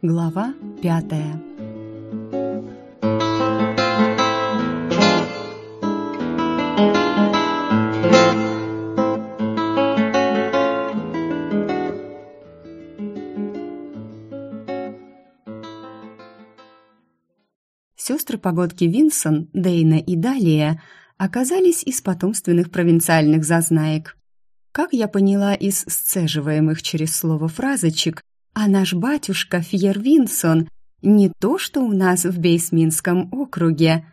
Глава пятая Сестры погодки Винсон, Дейна и Далия оказались из потомственных провинциальных зазнаек. Как я поняла из сцеживаемых через слово фразочек, а наш батюшка Фьер Винсон не то, что у нас в Бейсминском округе.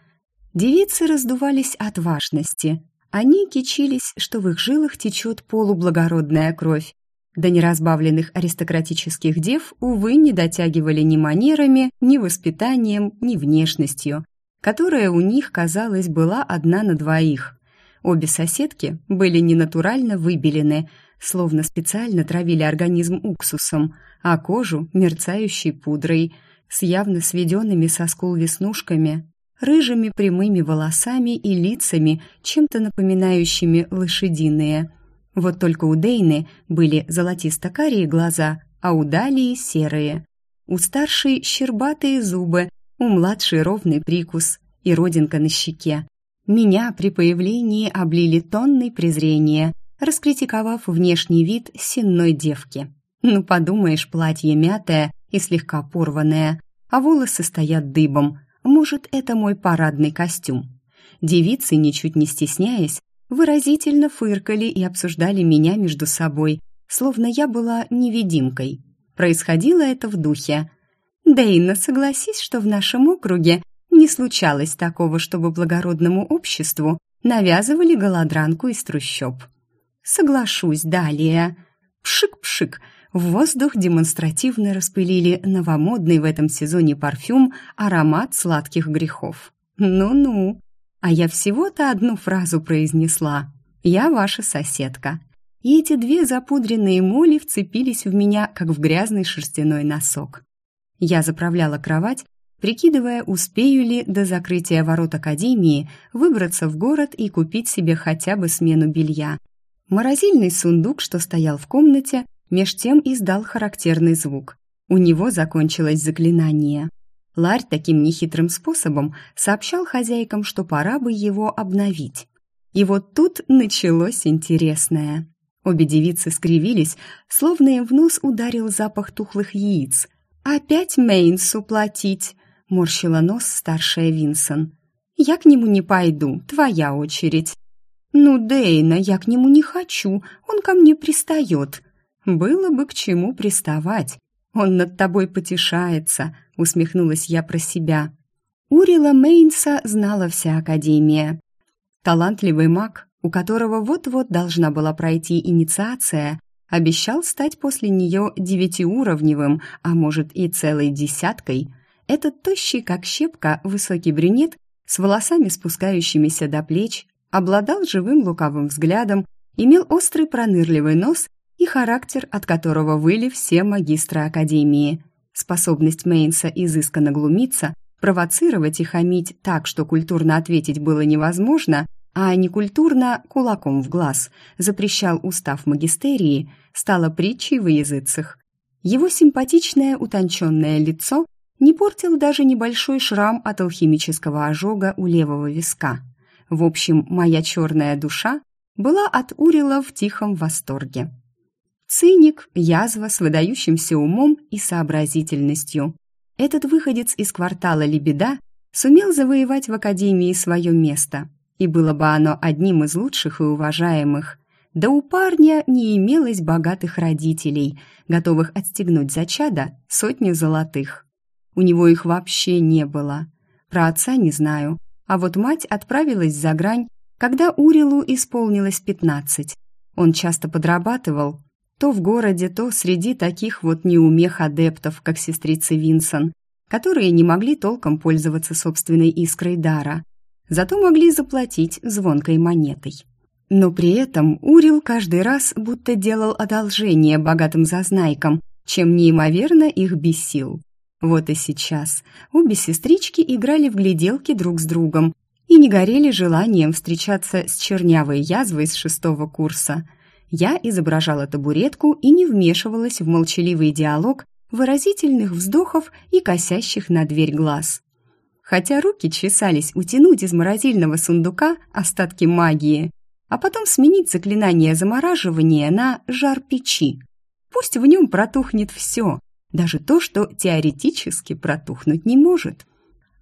Девицы раздувались от важности. Они кичились, что в их жилах течет полублагородная кровь. До неразбавленных аристократических дев, увы, не дотягивали ни манерами, ни воспитанием, ни внешностью, которая у них, казалось, была одна на двоих. Обе соседки были ненатурально выбелены, словно специально травили организм уксусом, а кожу – мерцающей пудрой, с явно сведенными со скул веснушками, рыжими прямыми волосами и лицами, чем-то напоминающими лошадиные. Вот только у Дейны были золотисто-карие глаза, а у Далии – серые. У старшей – щербатые зубы, у младшей – ровный прикус и родинка на щеке. Меня при появлении облили тонной презрения, раскритиковав внешний вид сенной девки. Ну, подумаешь, платье мятое и слегка порванное, а волосы стоят дыбом. Может, это мой парадный костюм. Девицы, ничуть не стесняясь, выразительно фыркали и обсуждали меня между собой, словно я была невидимкой. Происходило это в духе. «Дейна, согласись, что в нашем округе не случалось такого, чтобы благородному обществу навязывали голодранку из трущоб. Соглашусь, далее. Пшик-пшик. В воздух демонстративно распылили новомодный в этом сезоне парфюм аромат сладких грехов. Ну-ну. А я всего-то одну фразу произнесла. «Я ваша соседка». И эти две запудренные моли вцепились в меня, как в грязный шерстяной носок. Я заправляла кровать прикидывая, успею ли до закрытия ворот академии выбраться в город и купить себе хотя бы смену белья. Морозильный сундук, что стоял в комнате, меж тем издал характерный звук. У него закончилось заклинание. Ларь таким нехитрым способом сообщал хозяйкам, что пора бы его обновить. И вот тут началось интересное. Обе девицы скривились, словно им в нос ударил запах тухлых яиц. «Опять Мейнсу платить!» — морщила нос старшая Винсон. «Я к нему не пойду, твоя очередь». «Ну, Дейна, я к нему не хочу, он ко мне пристает». «Было бы к чему приставать. Он над тобой потешается», — усмехнулась я про себя. Урила Мейнса знала вся Академия. Талантливый маг, у которого вот-вот должна была пройти инициация, обещал стать после нее девятиуровневым, а может и целой десяткой — этот тощий, как щепка, высокий брюнет с волосами, спускающимися до плеч, обладал живым лукавым взглядом, имел острый пронырливый нос и характер, от которого выли все магистры Академии. Способность Мейнса изысканно глумиться, провоцировать и хамить так, что культурно ответить было невозможно, а некультурно кулаком в глаз запрещал устав магистерии, стало притчей во языцах. Его симпатичное утонченное лицо не портил даже небольшой шрам от алхимического ожога у левого виска. В общем, моя черная душа была от Урила в тихом восторге. Циник, язва с выдающимся умом и сообразительностью. Этот выходец из квартала Лебеда сумел завоевать в Академии свое место, и было бы оно одним из лучших и уважаемых. Да у парня не имелось богатых родителей, готовых отстегнуть за чада сотню золотых. У него их вообще не было. Про отца не знаю. А вот мать отправилась за грань, когда Урилу исполнилось пятнадцать. Он часто подрабатывал, то в городе, то среди таких вот неумех адептов, как сестрица Винсон, которые не могли толком пользоваться собственной искрой дара, зато могли заплатить звонкой монетой. Но при этом Урил каждый раз будто делал одолжение богатым зазнайкам, чем неимоверно их бесил. Вот и сейчас обе сестрички играли в гляделки друг с другом и не горели желанием встречаться с чернявой язвой с шестого курса. Я изображала табуретку и не вмешивалась в молчаливый диалог выразительных вздохов и косящих на дверь глаз. Хотя руки чесались утянуть из морозильного сундука остатки магии, а потом сменить заклинание замораживания на жар печи. Пусть в нем протухнет все, даже то, что теоретически протухнуть не может.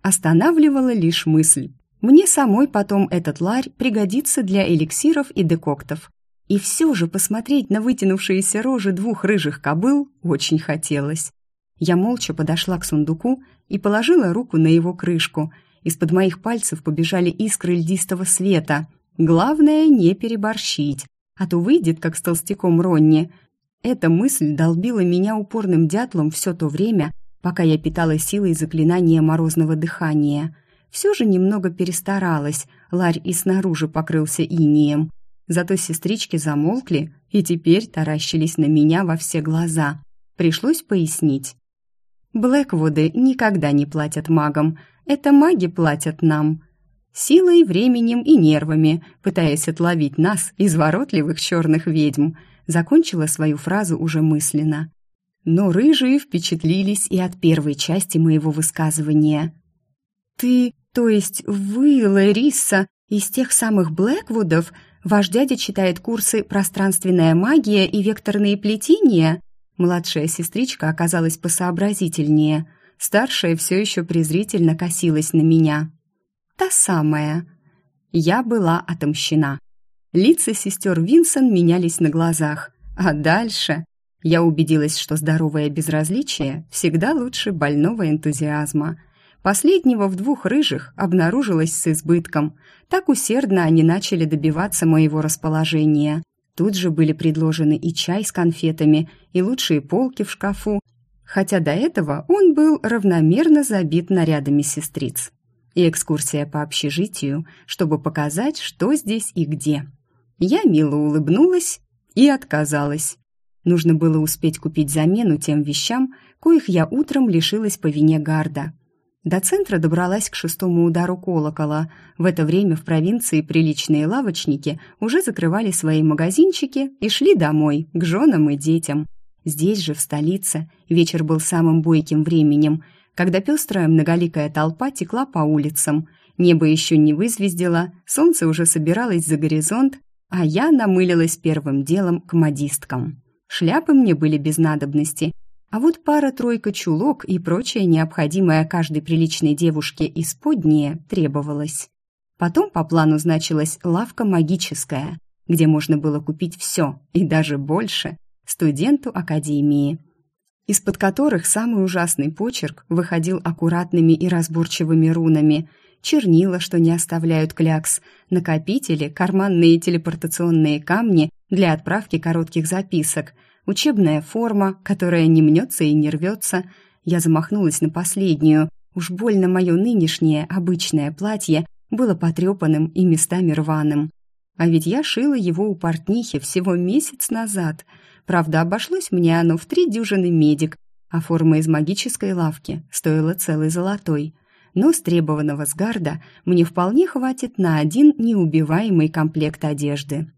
Останавливала лишь мысль. Мне самой потом этот ларь пригодится для эликсиров и декоктов. И все же посмотреть на вытянувшиеся рожи двух рыжих кобыл очень хотелось. Я молча подошла к сундуку и положила руку на его крышку. Из-под моих пальцев побежали искры льдистого света. Главное не переборщить, а то выйдет, как с толстяком Ронни. Эта мысль долбила меня упорным дятлом все то время, пока я питала силой заклинания морозного дыхания. Все же немного перестаралась, ларь и снаружи покрылся инием. Зато сестрички замолкли и теперь таращились на меня во все глаза. Пришлось пояснить. Блэквуды никогда не платят магам. Это маги платят нам. Силой, временем и нервами, пытаясь отловить нас, изворотливых черных ведьм. Закончила свою фразу уже мысленно. Но рыжие впечатлились и от первой части моего высказывания. «Ты, то есть вы, Лариса, из тех самых Блэквудов, Ваш дядя читает курсы «Пространственная магия» и «Векторные плетения»?» Младшая сестричка оказалась посообразительнее. Старшая все еще презрительно косилась на меня. «Та самая». Я была отомщена. Лица сестер Винсон менялись на глазах. А дальше я убедилась, что здоровое безразличие всегда лучше больного энтузиазма – Последнего в двух рыжих обнаружилось с избытком. Так усердно они начали добиваться моего расположения. Тут же были предложены и чай с конфетами, и лучшие полки в шкафу, хотя до этого он был равномерно забит нарядами сестриц. И экскурсия по общежитию, чтобы показать, что здесь и где. Я мило улыбнулась и отказалась. Нужно было успеть купить замену тем вещам, коих я утром лишилась по вине гарда – до центра добралась к шестому удару колокола. В это время в провинции приличные лавочники уже закрывали свои магазинчики и шли домой, к женам и детям. Здесь же, в столице, вечер был самым бойким временем, когда пестрая многоликая толпа текла по улицам. Небо еще не вызвездило, солнце уже собиралось за горизонт, а я намылилась первым делом к модисткам. Шляпы мне были без надобности, а вот пара-тройка чулок и прочее необходимое каждой приличной девушке исподнее требовалось. Потом по плану значилась лавка магическая, где можно было купить все, и даже больше, студенту академии, из-под которых самый ужасный почерк выходил аккуратными и разборчивыми рунами, чернила, что не оставляют клякс, накопители, карманные телепортационные камни для отправки коротких записок – учебная форма, которая не мнется и не рвется. Я замахнулась на последнюю. Уж больно мое нынешнее обычное платье было потрепанным и местами рваным. А ведь я шила его у портнихи всего месяц назад. Правда, обошлось мне оно в три дюжины медик, а форма из магической лавки стоила целый золотой. Но с требованного сгарда мне вполне хватит на один неубиваемый комплект одежды.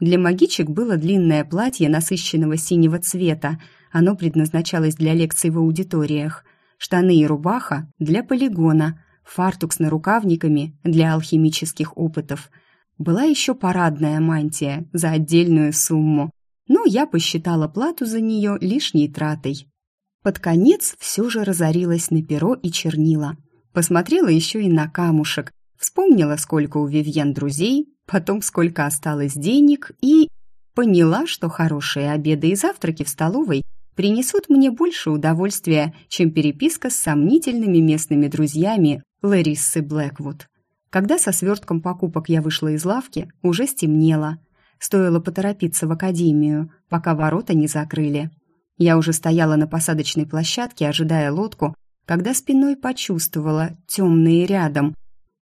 Для магичек было длинное платье насыщенного синего цвета. Оно предназначалось для лекций в аудиториях. Штаны и рубаха – для полигона. Фартук с нарукавниками – для алхимических опытов. Была еще парадная мантия за отдельную сумму. Но я посчитала плату за нее лишней тратой. Под конец все же разорилась на перо и чернила. Посмотрела еще и на камушек. Вспомнила, сколько у Вивьен друзей, потом сколько осталось денег и... Поняла, что хорошие обеды и завтраки в столовой принесут мне больше удовольствия, чем переписка с сомнительными местными друзьями Лариссы Блэквуд. Когда со свертком покупок я вышла из лавки, уже стемнело. Стоило поторопиться в академию, пока ворота не закрыли. Я уже стояла на посадочной площадке, ожидая лодку, когда спиной почувствовала темные рядом.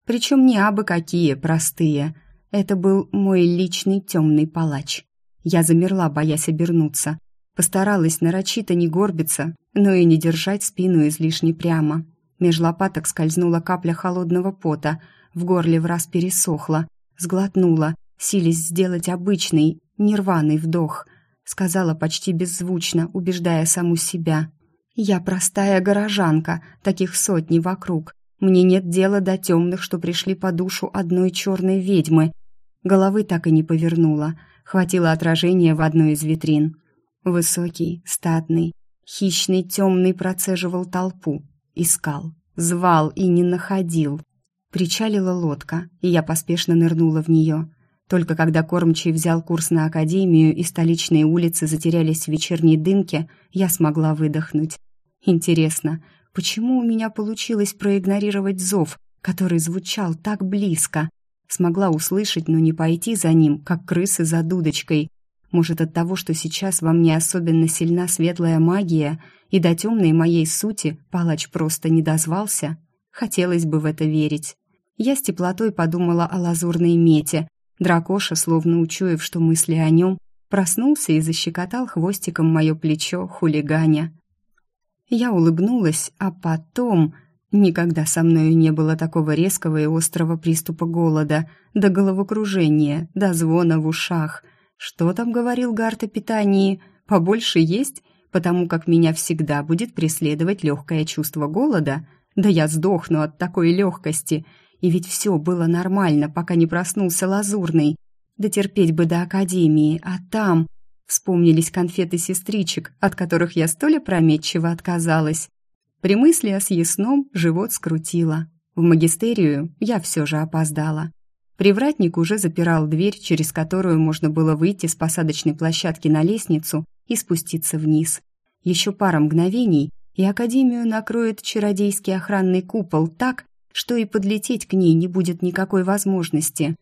Причем не абы какие, простые – это был мой личный темный палач. Я замерла, боясь обернуться. Постаралась нарочито не горбиться, но и не держать спину излишне прямо. Меж лопаток скользнула капля холодного пота, в горле в раз пересохло, сглотнула, силясь сделать обычный, нерваный вдох. Сказала почти беззвучно, убеждая саму себя. Я простая горожанка, таких сотни вокруг. Мне нет дела до темных, что пришли по душу одной черной ведьмы. Головы так и не повернула. Хватило отражения в одной из витрин. Высокий, статный, хищный, темный процеживал толпу. Искал, звал и не находил. Причалила лодка, и я поспешно нырнула в нее. Только когда кормчий взял курс на академию и столичные улицы затерялись в вечерней дымке, я смогла выдохнуть. Интересно, почему у меня получилось проигнорировать зов, который звучал так близко? Смогла услышать, но не пойти за ним, как крысы за дудочкой. Может, от того, что сейчас во мне особенно сильна светлая магия, и до темной моей сути палач просто не дозвался? Хотелось бы в это верить. Я с теплотой подумала о лазурной мете. Дракоша, словно учуяв, что мысли о нем, проснулся и защекотал хвостиком мое плечо хулиганя. Я улыбнулась, а потом... Никогда со мною не было такого резкого и острого приступа голода, до головокружения, до звона в ушах. Что там говорил Гарт о питании? Побольше есть? Потому как меня всегда будет преследовать легкое чувство голода? Да я сдохну от такой легкости. И ведь все было нормально, пока не проснулся Лазурный. Дотерпеть бы до академии, а там... Вспомнились конфеты сестричек, от которых я столь опрометчиво отказалась. При мысли о съестном живот скрутило. В магистерию я все же опоздала. Привратник уже запирал дверь, через которую можно было выйти с посадочной площадки на лестницу и спуститься вниз. Еще пара мгновений, и Академию накроет чародейский охранный купол так, что и подлететь к ней не будет никакой возможности.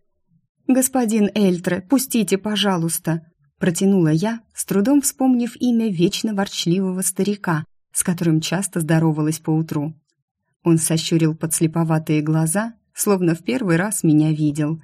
«Господин Эльтре, пустите, пожалуйста!» Протянула я, с трудом вспомнив имя вечно ворчливого старика, с которым часто здоровалась поутру. Он сощурил подслеповатые глаза, словно в первый раз меня видел.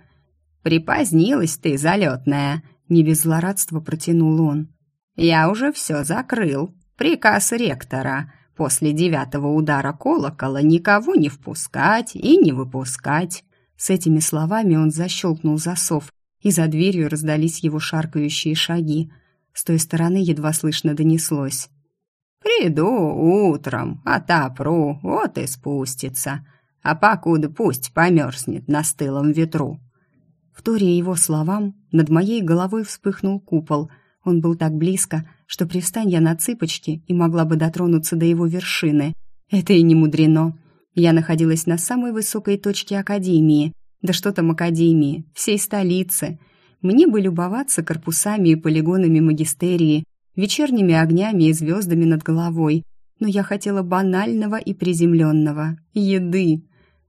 «Припозднилась ты, залетная!» — не без злорадства протянул он. «Я уже все закрыл. Приказ ректора после девятого удара колокола никого не впускать и не выпускать. С этими словами он защелкнул засов, и за дверью раздались его шаркающие шаги. С той стороны едва слышно донеслось. «Приду утром, отопру, вот и спустится, а покуда пусть померзнет на стылом ветру». В торе его словам над моей головой вспыхнул купол. Он был так близко, что привстань я на цыпочки и могла бы дотронуться до его вершины. Это и не мудрено. Я находилась на самой высокой точке Академии. Да что там Академии, всей столицы. Мне бы любоваться корпусами и полигонами магистерии, вечерними огнями и звездами над головой. Но я хотела банального и приземленного — еды.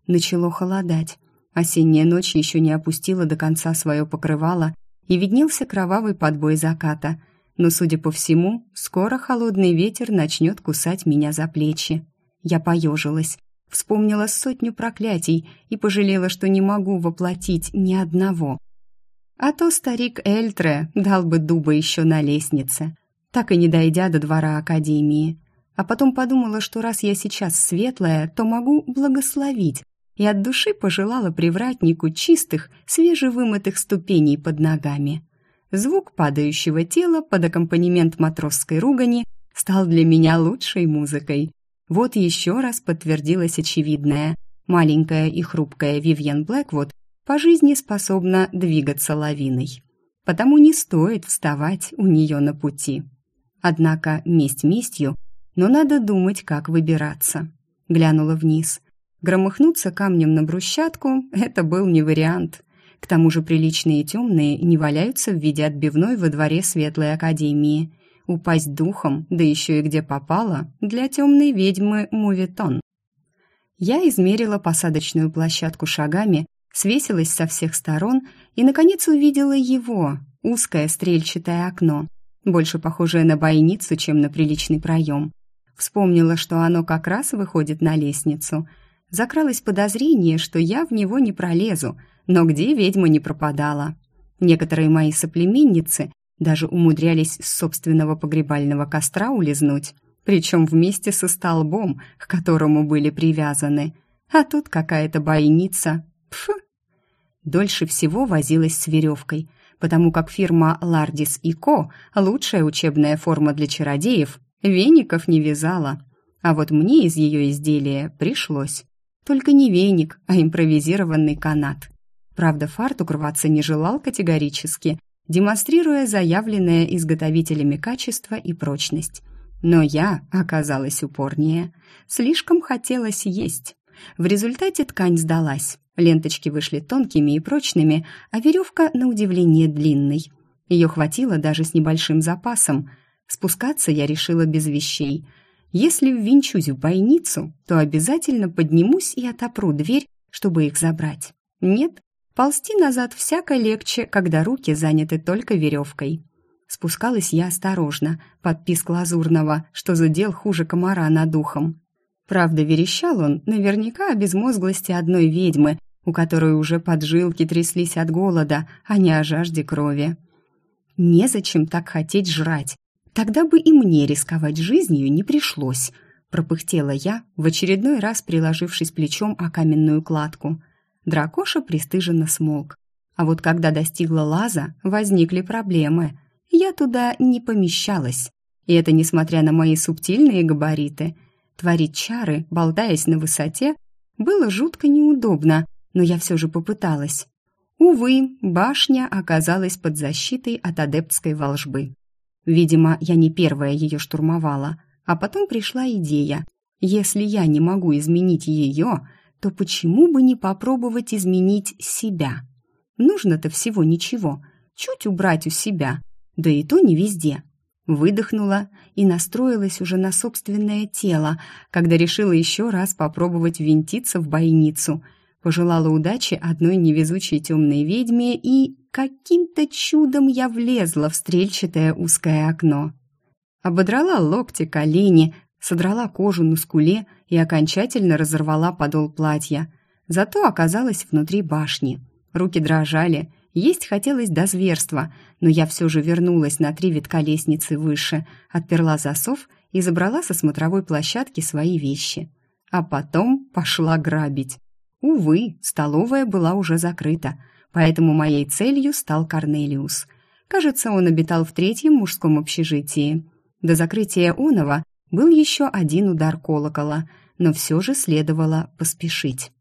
Начало холодать. Осенняя ночь еще не опустила до конца свое покрывало, и виднелся кровавый подбой заката — но, судя по всему, скоро холодный ветер начнет кусать меня за плечи. Я поежилась, вспомнила сотню проклятий и пожалела, что не могу воплотить ни одного. А то старик Эльтре дал бы дуба еще на лестнице, так и не дойдя до двора Академии. А потом подумала, что раз я сейчас светлая, то могу благословить, и от души пожелала привратнику чистых, свежевымытых ступеней под ногами. Звук падающего тела под аккомпанемент матросской ругани стал для меня лучшей музыкой. Вот еще раз подтвердилось очевидное. Маленькая и хрупкая Вивьен Блэквуд по жизни способна двигаться лавиной. Потому не стоит вставать у нее на пути. Однако месть местью, но надо думать, как выбираться. Глянула вниз. Громыхнуться камнем на брусчатку – это был не вариант – к тому же приличные темные не валяются в виде отбивной во дворе Светлой Академии. Упасть духом, да еще и где попало, для темной ведьмы мувитон. Я измерила посадочную площадку шагами, свесилась со всех сторон и, наконец, увидела его, узкое стрельчатое окно, больше похожее на бойницу, чем на приличный проем. Вспомнила, что оно как раз выходит на лестницу. Закралось подозрение, что я в него не пролезу, но где ведьма не пропадала? Некоторые мои соплеменницы даже умудрялись с собственного погребального костра улизнуть, причем вместе со столбом, к которому были привязаны. А тут какая-то бойница. Пф! Дольше всего возилась с веревкой, потому как фирма «Лардис и Ко» — лучшая учебная форма для чародеев, веников не вязала. А вот мне из ее изделия пришлось. Только не веник, а импровизированный канат. Правда, фартук рваться не желал категорически, демонстрируя заявленное изготовителями качество и прочность. Но я оказалась упорнее. Слишком хотелось есть. В результате ткань сдалась. Ленточки вышли тонкими и прочными, а веревка, на удивление, длинной. Ее хватило даже с небольшим запасом. Спускаться я решила без вещей. Если ввинчусь в бойницу, то обязательно поднимусь и отопру дверь, чтобы их забрать. Нет, ползти назад всяко легче, когда руки заняты только веревкой. Спускалась я осторожно, под лазурного, что задел хуже комара над ухом. Правда, верещал он наверняка о безмозглости одной ведьмы, у которой уже поджилки тряслись от голода, а не о жажде крови. Незачем так хотеть жрать. Тогда бы и мне рисковать жизнью не пришлось, пропыхтела я, в очередной раз приложившись плечом о каменную кладку. Дракоша пристыженно смолк. А вот когда достигла лаза, возникли проблемы. Я туда не помещалась. И это несмотря на мои субтильные габариты – Творить чары, болтаясь на высоте, было жутко неудобно, но я все же попыталась. Увы, башня оказалась под защитой от адептской волжбы. Видимо, я не первая ее штурмовала, а потом пришла идея. Если я не могу изменить ее, то почему бы не попробовать изменить себя? Нужно-то всего ничего, чуть убрать у себя, да и то не везде. Выдохнула и настроилась уже на собственное тело, когда решила еще раз попробовать винтиться в бойницу. Пожелала удачи одной невезучей темной ведьме и каким-то чудом я влезла в стрельчатое узкое окно. Ободрала локти, колени, содрала кожу на скуле и окончательно разорвала подол платья. Зато оказалась внутри башни. Руки дрожали, есть хотелось до зверства, но я все же вернулась на три витка лестницы выше, отперла засов и забрала со смотровой площадки свои вещи. А потом пошла грабить. Увы, столовая была уже закрыта, поэтому моей целью стал Корнелиус. Кажется, он обитал в третьем мужском общежитии. До закрытия Онова был еще один удар колокола, но все же следовало поспешить.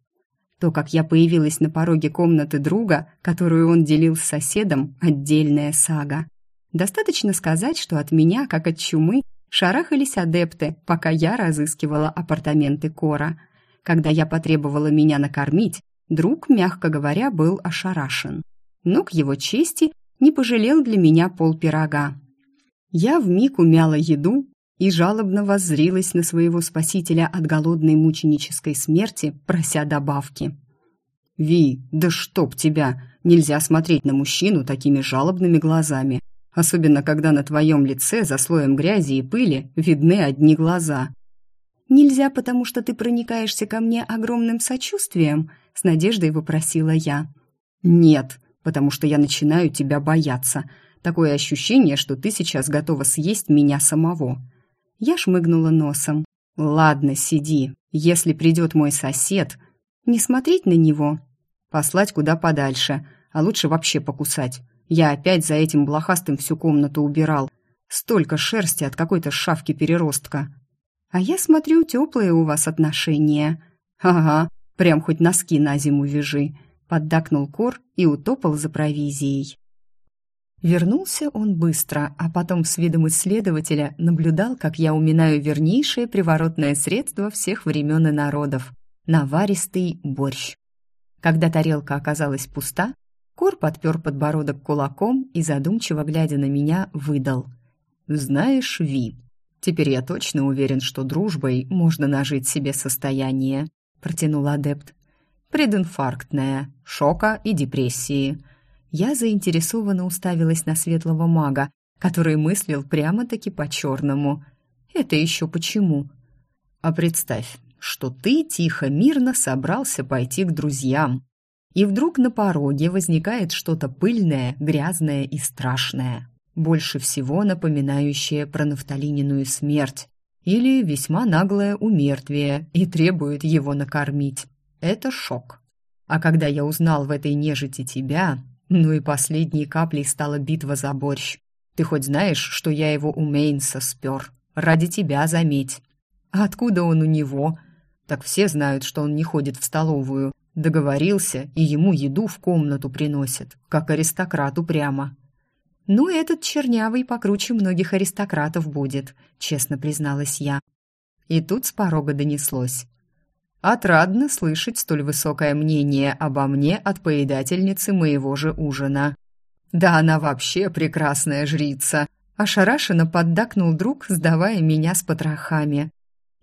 То, как я появилась на пороге комнаты друга, которую он делил с соседом, отдельная сага. Достаточно сказать, что от меня, как от чумы, шарахались адепты, пока я разыскивала апартаменты Кора. Когда я потребовала меня накормить, друг, мягко говоря, был ошарашен. Но, к его чести, не пожалел для меня пол пирога. Я вмиг умяла еду, и жалобно воззрилась на своего спасителя от голодной мученической смерти, прося добавки. «Ви, да чтоб тебя! Нельзя смотреть на мужчину такими жалобными глазами, особенно когда на твоем лице за слоем грязи и пыли видны одни глаза». «Нельзя, потому что ты проникаешься ко мне огромным сочувствием?» — с надеждой вопросила я. «Нет, потому что я начинаю тебя бояться. Такое ощущение, что ты сейчас готова съесть меня самого». Я шмыгнула носом. «Ладно, сиди. Если придет мой сосед...» «Не смотреть на него?» «Послать куда подальше, а лучше вообще покусать. Я опять за этим блохастым всю комнату убирал. Столько шерсти от какой-то шавки-переростка». «А я смотрю, теплые у вас отношения». «Ага, прям хоть носки на зиму вяжи», — поддакнул Кор и утопал за провизией. Вернулся он быстро, а потом с видом исследователя наблюдал, как я уминаю вернейшее приворотное средство всех времен и народов – наваристый борщ. Когда тарелка оказалась пуста, Кор подпер подбородок кулаком и, задумчиво глядя на меня, выдал. «Знаешь, Ви, теперь я точно уверен, что дружбой можно нажить себе состояние», – протянул адепт. «Прединфарктное, шока и депрессии». Я заинтересованно уставилась на светлого мага, который мыслил прямо-таки по-черному. Это еще почему? А представь, что ты тихо, мирно собрался пойти к друзьям. И вдруг на пороге возникает что-то пыльное, грязное и страшное, больше всего напоминающее про нафталининую смерть или весьма наглое умертвие и требует его накормить. Это шок. А когда я узнал в этой нежити тебя, ну и последней каплей стала битва за борщ. Ты хоть знаешь, что я его у Мейнса спер? Ради тебя, заметь. А откуда он у него? Так все знают, что он не ходит в столовую. Договорился, и ему еду в комнату приносят, как аристократу прямо. «Ну, этот чернявый покруче многих аристократов будет», — честно призналась я. И тут с порога донеслось. «Отрадно слышать столь высокое мнение обо мне от поедательницы моего же ужина». «Да она вообще прекрасная жрица!» Ошарашенно поддакнул друг, сдавая меня с потрохами.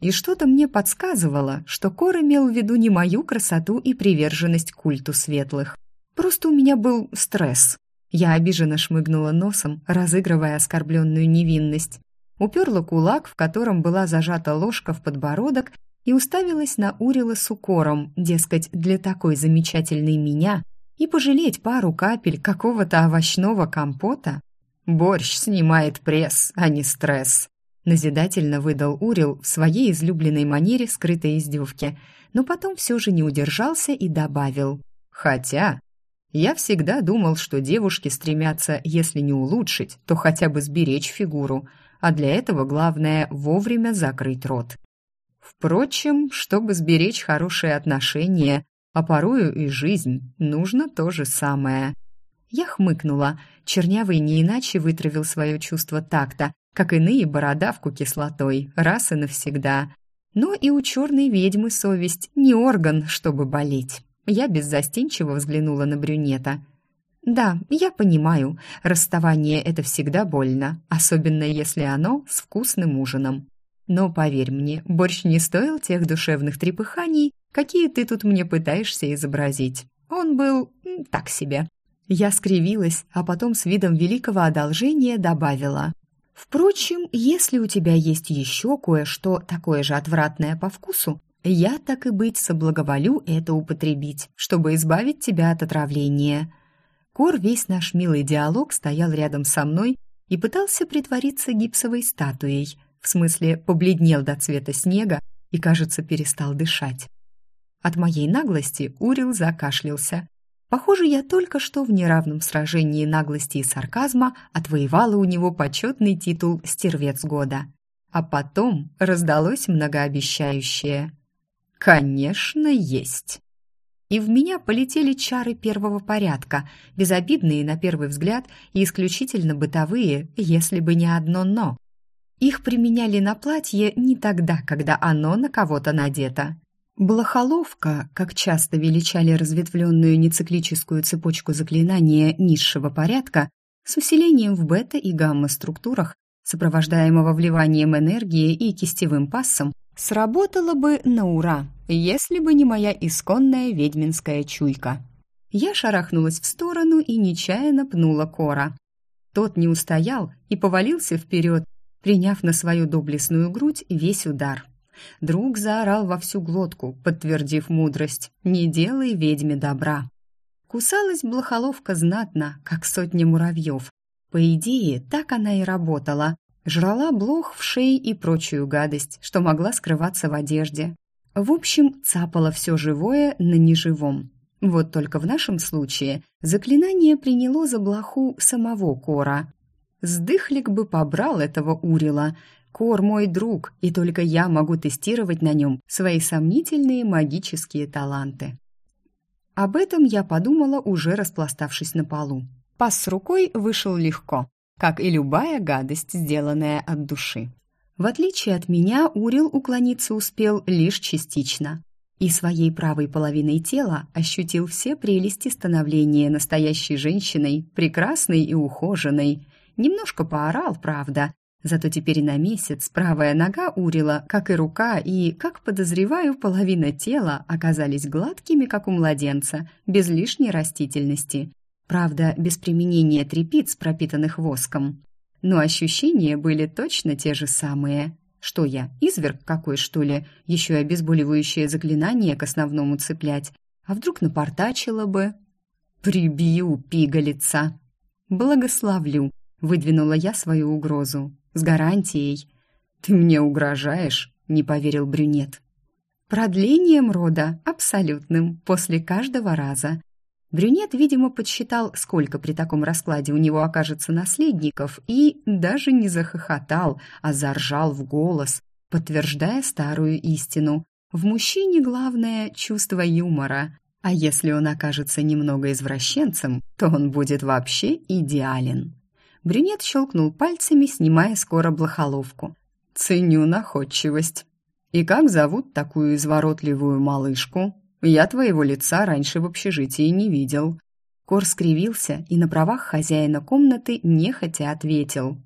И что-то мне подсказывало, что Кор имел в виду не мою красоту и приверженность культу светлых. Просто у меня был стресс. Я обиженно шмыгнула носом, разыгрывая оскорбленную невинность. Уперла кулак, в котором была зажата ложка в подбородок, и уставилась на Урила с укором, дескать, для такой замечательной меня и пожалеть пару капель какого-то овощного компота. Борщ снимает пресс, а не стресс. Назидательно выдал Урил в своей излюбленной манере скрытой издевки, но потом все же не удержался и добавил. Хотя я всегда думал, что девушки стремятся, если не улучшить, то хотя бы сберечь фигуру, а для этого главное вовремя закрыть рот. Впрочем, чтобы сберечь хорошие отношения, а порою и жизнь, нужно то же самое. Я хмыкнула. Чернявый не иначе вытравил свое чувство такта, как иные бородавку кислотой, раз и навсегда. Но и у черной ведьмы совесть не орган, чтобы болеть. Я беззастенчиво взглянула на брюнета. «Да, я понимаю, расставание — это всегда больно, особенно если оно с вкусным ужином. Но поверь мне, борщ не стоил тех душевных трепыханий, какие ты тут мне пытаешься изобразить. Он был так себе». Я скривилась, а потом с видом великого одолжения добавила. «Впрочем, если у тебя есть еще кое-что такое же отвратное по вкусу, я, так и быть, соблаговолю это употребить, чтобы избавить тебя от отравления». Кор весь наш милый диалог стоял рядом со мной и пытался притвориться гипсовой статуей, в смысле побледнел до цвета снега и, кажется, перестал дышать. От моей наглости Урил закашлялся. Похоже, я только что в неравном сражении наглости и сарказма отвоевала у него почетный титул «Стервец года». А потом раздалось многообещающее «Конечно, есть!» И в меня полетели чары первого порядка, безобидные на первый взгляд и исключительно бытовые, если бы не одно «но». Их применяли на платье не тогда, когда оно на кого-то надето. Блохоловка, как часто величали разветвленную нециклическую цепочку заклинания низшего порядка, с усилением в бета- и гамма-структурах, сопровождаемого вливанием энергии и кистевым пассом, Сработало бы на ура, если бы не моя исконная ведьминская чуйка. Я шарахнулась в сторону и нечаянно пнула Кора. Тот не устоял и повалился вперед, приняв на свою доблестную грудь весь удар. Друг заорал во всю глотку, подтвердив мудрость «Не делай ведьме добра». Кусалась блохоловка знатно, как сотня муравьев. По идее, так она и работала, Жрала блох в шее и прочую гадость, что могла скрываться в одежде. В общем, цапала все живое на неживом. Вот только в нашем случае заклинание приняло за блоху самого Кора. Сдыхлик бы побрал этого Урила. Кор мой друг, и только я могу тестировать на нем свои сомнительные магические таланты. Об этом я подумала, уже распластавшись на полу. Пас с рукой вышел легко как и любая гадость, сделанная от души. В отличие от меня, Урил уклониться успел лишь частично и своей правой половиной тела ощутил все прелести становления настоящей женщиной, прекрасной и ухоженной. Немножко поорал, правда, зато теперь на месяц правая нога Урила, как и рука, и, как подозреваю, половина тела оказались гладкими, как у младенца, без лишней растительности. Правда, без применения трепиц, пропитанных воском. Но ощущения были точно те же самые. Что я, изверг какой, что ли? Еще и обезболивающее заклинание к основному цеплять. А вдруг напортачила бы? «Прибью, пигалица!» «Благословлю», — выдвинула я свою угрозу. «С гарантией». «Ты мне угрожаешь?» — не поверил брюнет. «Продлением рода, абсолютным, после каждого раза. Брюнет, видимо, подсчитал, сколько при таком раскладе у него окажется наследников, и даже не захохотал, а заржал в голос. подтверждая старую истину. В мужчине главное чувство юмора, а если он окажется немного извращенцем, то он будет вообще идеален. Брюнет щелкнул пальцами, снимая скоро блохоловку. «Ценю находчивость. И как зовут такую изворотливую малышку? Я твоего лица раньше в общежитии не видел». Кор скривился и на правах хозяина комнаты нехотя ответил.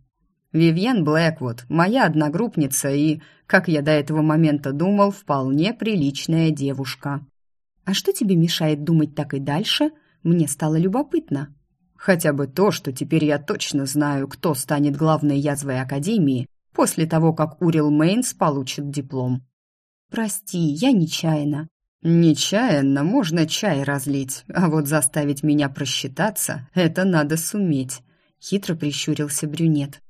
«Вивьен Блэквуд, моя одногруппница и, как я до этого момента думал, вполне приличная девушка». «А что тебе мешает думать так и дальше?» Мне стало любопытно. «Хотя бы то, что теперь я точно знаю, кто станет главной язвой Академии после того, как Урил Мейнс получит диплом». «Прости, я нечаянно». «Нечаянно можно чай разлить, а вот заставить меня просчитаться — это надо суметь», — хитро прищурился брюнет.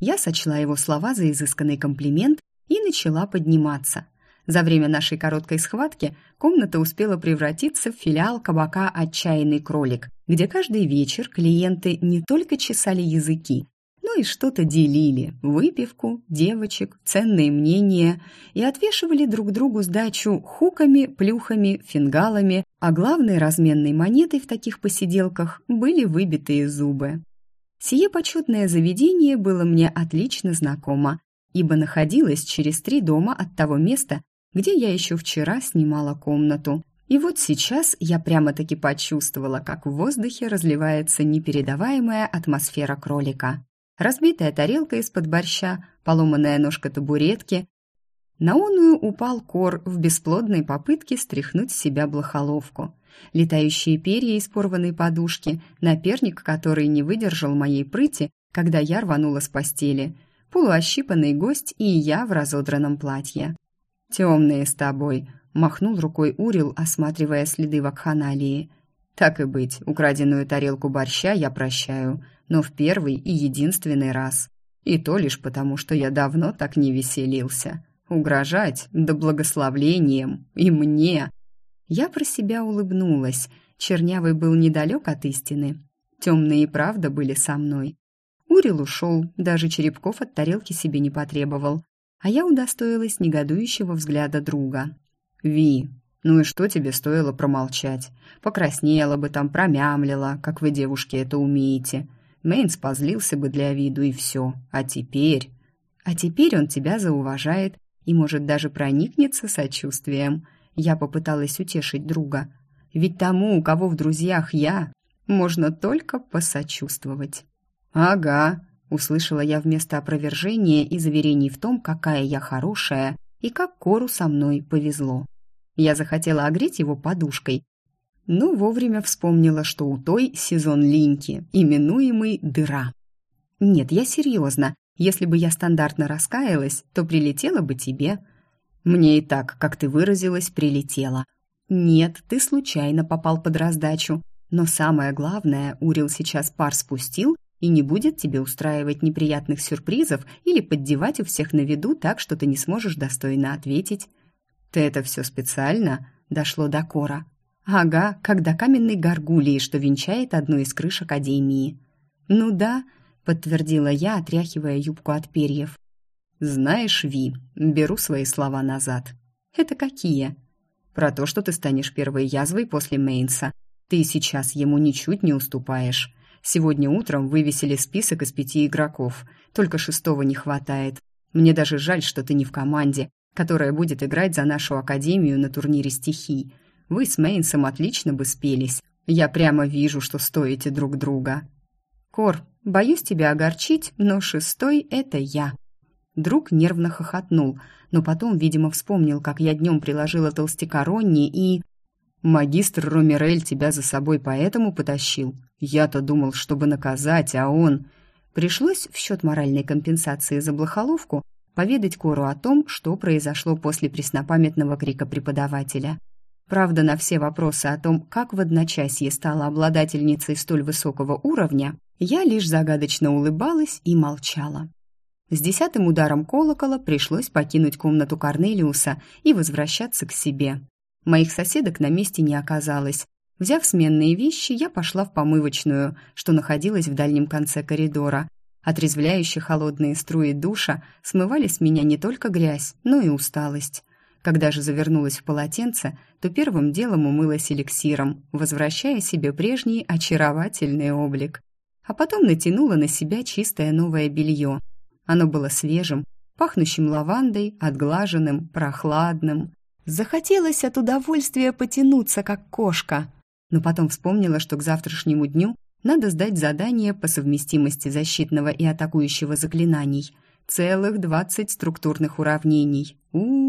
Я сочла его слова за изысканный комплимент и начала подниматься. За время нашей короткой схватки комната успела превратиться в филиал кабака «Отчаянный кролик», где каждый вечер клиенты не только чесали языки, но и что-то делили – выпивку, девочек, ценные мнения и отвешивали друг другу сдачу хуками, плюхами, фингалами, а главной разменной монетой в таких посиделках были выбитые зубы. Сие почетное заведение было мне отлично знакомо, ибо находилось через три дома от того места, где я еще вчера снимала комнату. И вот сейчас я прямо-таки почувствовала, как в воздухе разливается непередаваемая атмосфера кролика. Разбитая тарелка из-под борща, поломанная ножка табуретки. На оную упал кор в бесплодной попытке стряхнуть с себя блохоловку. Летающие перья из порванной подушки, наперник, который не выдержал моей прыти, когда я рванула с постели, полуощипанный гость и я в разодранном платье. «Темные с тобой», — махнул рукой Урил, осматривая следы вакханалии. «Так и быть, украденную тарелку борща я прощаю, но в первый и единственный раз. И то лишь потому, что я давно так не веселился. Угрожать, да благословлением, и мне!» Я про себя улыбнулась. Чернявый был недалек от истины. Темные и правда были со мной. Урил ушел, даже черепков от тарелки себе не потребовал а я удостоилась негодующего взгляда друга. «Ви, ну и что тебе стоило промолчать? Покраснела бы там, промямлила, как вы, девушки, это умеете. Мейнс позлился бы для виду и все. А теперь...» «А теперь он тебя зауважает и, может, даже проникнется сочувствием». Я попыталась утешить друга. «Ведь тому, у кого в друзьях я, можно только посочувствовать». «Ага», Услышала я вместо опровержения и заверений в том, какая я хорошая и как Кору со мной повезло. Я захотела огреть его подушкой, но вовремя вспомнила, что у той сезон линьки, именуемый «дыра». Нет, я серьезно. Если бы я стандартно раскаялась, то прилетела бы тебе. Мне и так, как ты выразилась, прилетела. Нет, ты случайно попал под раздачу. Но самое главное, Урил сейчас пар спустил и не будет тебе устраивать неприятных сюрпризов или поддевать у всех на виду так, что ты не сможешь достойно ответить. «Ты это все специально?» — дошло до Кора. «Ага, когда каменной горгулии, что венчает одну из крыш Академии». «Ну да», — подтвердила я, отряхивая юбку от перьев. «Знаешь, Ви, беру свои слова назад». «Это какие?» «Про то, что ты станешь первой язвой после Мейнса. Ты сейчас ему ничуть не уступаешь. Сегодня утром вывесили список из пяти игроков. Только шестого не хватает. Мне даже жаль, что ты не в команде, которая будет играть за нашу академию на турнире стихий. Вы с Мейнсом отлично бы спелись. Я прямо вижу, что стоите друг друга. Кор, боюсь тебя огорчить, но шестой — это я. Друг нервно хохотнул, но потом, видимо, вспомнил, как я днем приложила толстяка Ронни и... Магистр Ромерель тебя за собой поэтому потащил. Я-то думал, чтобы наказать, а он... Пришлось в счет моральной компенсации за блохоловку поведать Кору о том, что произошло после преснопамятного крика преподавателя. Правда, на все вопросы о том, как в одночасье стала обладательницей столь высокого уровня, я лишь загадочно улыбалась и молчала. С десятым ударом колокола пришлось покинуть комнату Корнелиуса и возвращаться к себе. Моих соседок на месте не оказалось. Взяв сменные вещи, я пошла в помывочную, что находилась в дальнем конце коридора. Отрезвляющие холодные струи душа смывали с меня не только грязь, но и усталость. Когда же завернулась в полотенце, то первым делом умылась эликсиром, возвращая себе прежний очаровательный облик. А потом натянула на себя чистое новое белье. Оно было свежим, пахнущим лавандой, отглаженным, прохладным. Захотелось от удовольствия потянуться, как кошка. Но потом вспомнила, что к завтрашнему дню надо сдать задание по совместимости защитного и атакующего заклинаний. Целых двадцать структурных уравнений. у у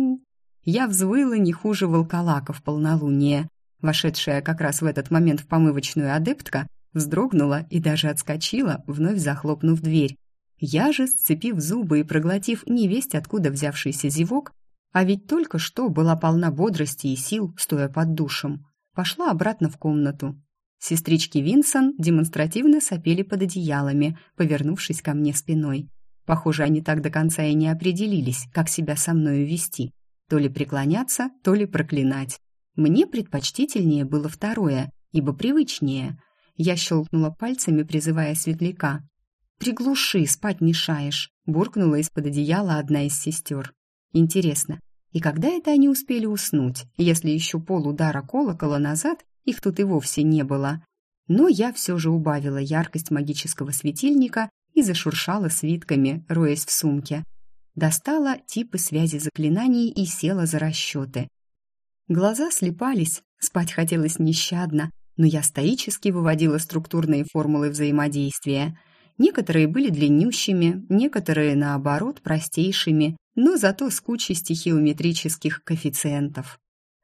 Я взвыла не хуже волколака в полнолуние. Вошедшая как раз в этот момент в помывочную адептка вздрогнула и даже отскочила, вновь захлопнув дверь. Я же, сцепив зубы и проглотив невесть откуда взявшийся зевок, а ведь только что была полна бодрости и сил, стоя под душем, пошла обратно в комнату. Сестрички Винсон демонстративно сопели под одеялами, повернувшись ко мне спиной. Похоже, они так до конца и не определились, как себя со мною вести. То ли преклоняться, то ли проклинать. Мне предпочтительнее было второе, ибо привычнее. Я щелкнула пальцами, призывая светляка. «Приглуши, спать мешаешь», — буркнула из-под одеяла одна из сестер. «Интересно, и когда это они успели уснуть, если еще полудара колокола назад их тут и вовсе не было? Но я все же убавила яркость магического светильника и зашуршала свитками, роясь в сумке. Достала типы связи заклинаний и села за расчеты. Глаза слепались, спать хотелось нещадно, но я стоически выводила структурные формулы взаимодействия. Некоторые были длиннющими, некоторые, наоборот, простейшими, но зато с кучей стихиометрических коэффициентов.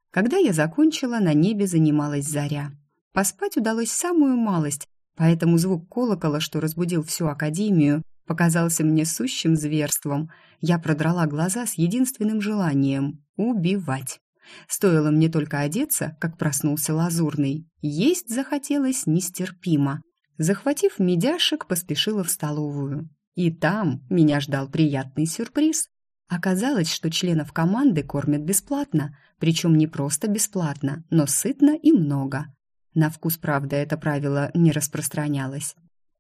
Когда я закончила, на небе занималась заря. Поспать удалось самую малость, поэтому звук колокола, что разбудил всю академию, показался мне сущим зверством. Я продрала глаза с единственным желанием — убивать. Стоило мне только одеться, как проснулся лазурный. Есть захотелось нестерпимо. Захватив медяшек, поспешила в столовую. И там меня ждал приятный сюрприз. Оказалось, что членов команды кормят бесплатно, причем не просто бесплатно, но сытно и много. На вкус, правда, это правило не распространялось.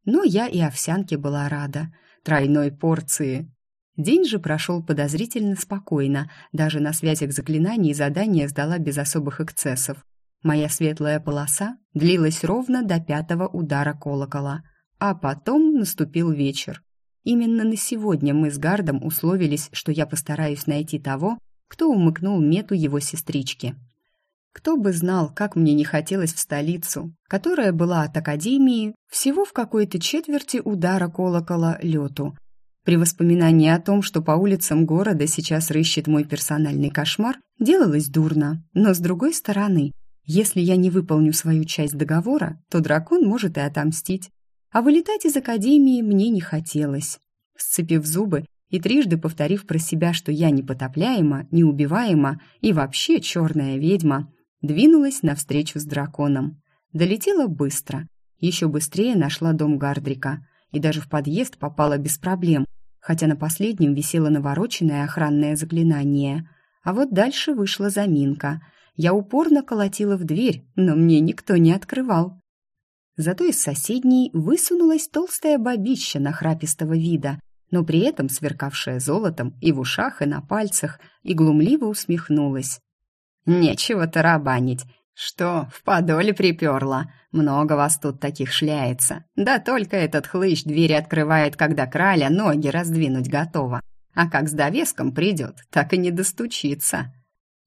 Но я и овсянке была рада. Тройной порции. День же прошел подозрительно спокойно, даже на связях заклинаний задание сдала без особых эксцессов. Моя светлая полоса длилась ровно до пятого удара колокола, а потом наступил вечер. Именно на сегодня мы с Гардом условились, что я постараюсь найти того, кто умыкнул мету его сестрички. Кто бы знал, как мне не хотелось в столицу, которая была от академии всего в какой-то четверти удара колокола лету, при воспоминании о том, что по улицам города сейчас рыщет мой персональный кошмар, делалось дурно. Но с другой стороны, если я не выполню свою часть договора, то дракон может и отомстить. А вылетать из академии мне не хотелось. Сцепив зубы и трижды повторив про себя, что я непотопляема, неубиваема и вообще черная ведьма, двинулась навстречу с драконом. Долетела быстро. Еще быстрее нашла дом Гардрика – и даже в подъезд попала без проблем, хотя на последнем висело навороченное охранное заклинание. А вот дальше вышла заминка. Я упорно колотила в дверь, но мне никто не открывал. Зато из соседней высунулась толстая бабища нахрапистого вида, но при этом сверкавшая золотом и в ушах, и на пальцах, и глумливо усмехнулась. «Нечего тарабанить. «Что, в подоле приперла? Много вас тут таких шляется. Да только этот хлыщ двери открывает, когда краля ноги раздвинуть готова. А как с довеском придет, так и не достучится».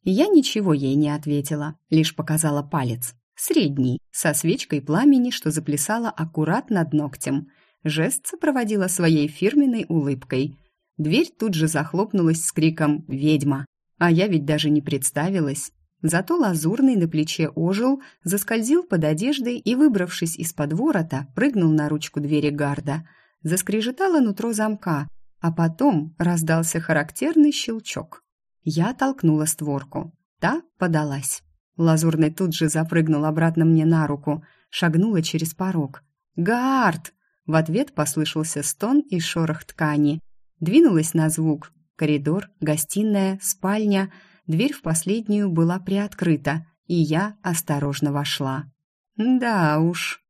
Я ничего ей не ответила, лишь показала палец. Средний, со свечкой пламени, что заплясала аккурат над ногтем. Жест сопроводила своей фирменной улыбкой. Дверь тут же захлопнулась с криком «Ведьма!» А я ведь даже не представилась. Зато лазурный на плече ожил, заскользил под одеждой и, выбравшись из-под ворота, прыгнул на ручку двери гарда. Заскрежетало нутро замка, а потом раздался характерный щелчок. Я толкнула створку. Та подалась. Лазурный тут же запрыгнул обратно мне на руку, шагнула через порог. «Гард!» В ответ послышался стон и шорох ткани. Двинулась на звук. Коридор, гостиная, спальня — Дверь в последнюю была приоткрыта, и я осторожно вошла. Да уж,